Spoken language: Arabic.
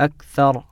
أكثر